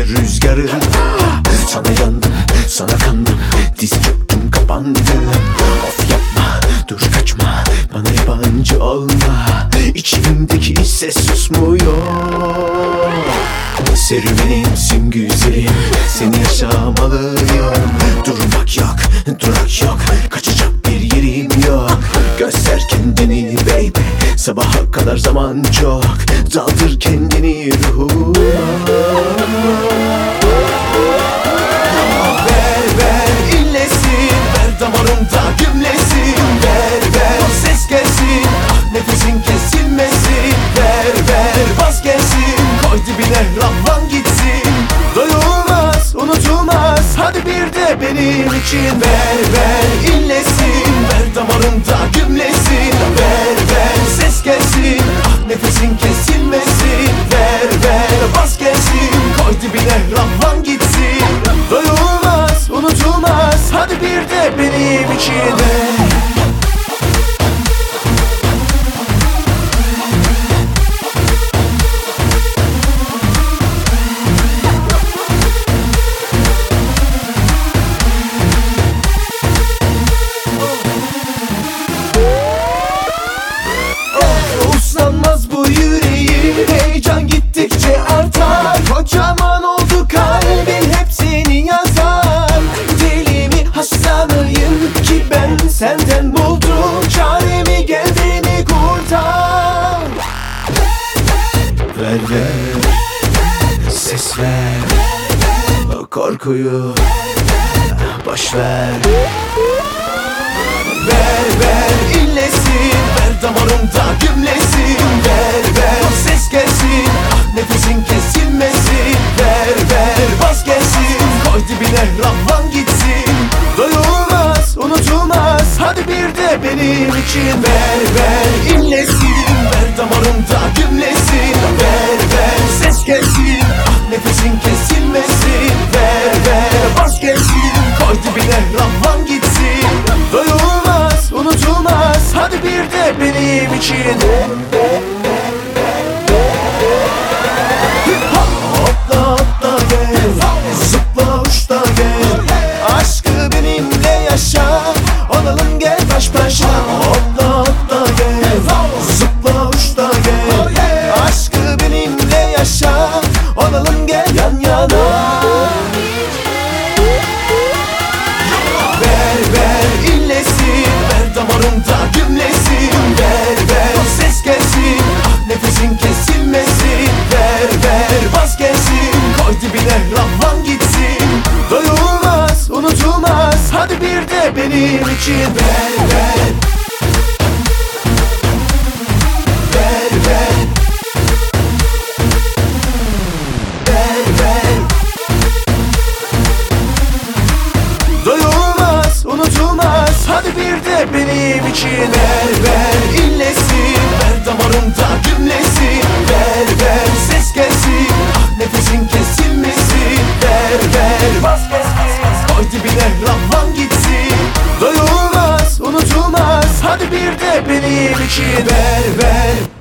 esti rüzgarı. Sana yandım, sana kandım. Diz çöktüm kapandı. Of yapma, dur kaçma. Bana yabancı olma. İçimdeki ses susmuyor. Serüvenimsin güzelim. Seni yaşamalıyım Durmak yok, durak yok. Kaçacak bir yerim yok. Göster kendini baby. Sabaha kadar zaman çok. Daldır kendini ruhuma benim için Ver ver illesin Ver damarımda ben senden buldum Çaremi gel beni kurtar. Ver ver. Ses ver. Korkuyu Boş ver. Ver ver. İllesin. Ver damarımda gümlesin. Ver ver. Ses gelsin. Ah nefesin kesilmesin De benim için. Ver ver inlesin. Ver damarımda gümlesin. Ver ver ses gelsin. Ah nefesin kesilmesin. Ver ver bas gelsin. Koy dibine Rahman gitsin. Doyulmaz, unutulmaz. Hadi bir de benim için. Hopla baş başa Hopla hopla gel. Zıpla uçta gel. Aşkı benimle yaşa. Olalım gel yan yana. Ver ver illesin Ver damarımda gümlesin Ver ver ses gelsin. Ah nefesin kesilmesin. Ver ver bas gelsin Koy dibine Rahman Hadi bir de benim için Ver ver. Ver ver. Ver ver. Doyulmaz, unutulmaz. Hadi bir de benim için Ver ver. İllesin Hadi bir de benim için Ver ver